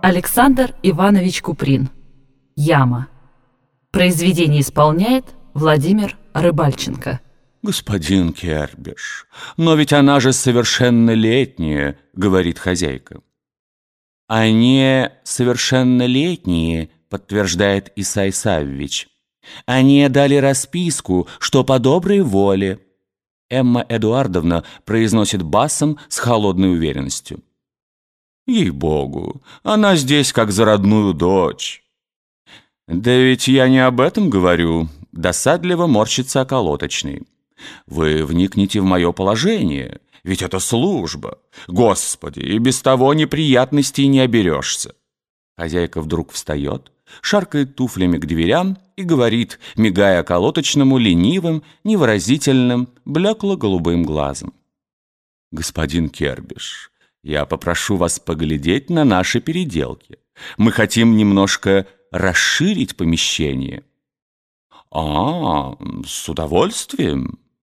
Александр Иванович Куприн. Яма. Произведение исполняет Владимир Рыбальченко. «Господин Кербиш, но ведь она же совершеннолетняя», — говорит хозяйка. «Они совершеннолетние», — подтверждает Исай Саввич. «Они дали расписку, что по доброй воле». Эмма Эдуардовна произносит басом с холодной уверенностью. «Ей-богу, она здесь как за родную дочь». «Да ведь я не об этом говорю», — досадливо морщится околоточный. «Вы вникните в мое положение, ведь это служба. Господи, и без того неприятностей не оберешься». Хозяйка вдруг встает, шаркает туфлями к дверям и говорит, мигая околоточному ленивым, невыразительным, блекло-голубым глазом. «Господин Кербиш, я попрошу вас поглядеть на наши переделки. Мы хотим немножко расширить помещение». «А, с удовольствием»,